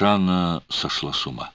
Шана сошла с ума.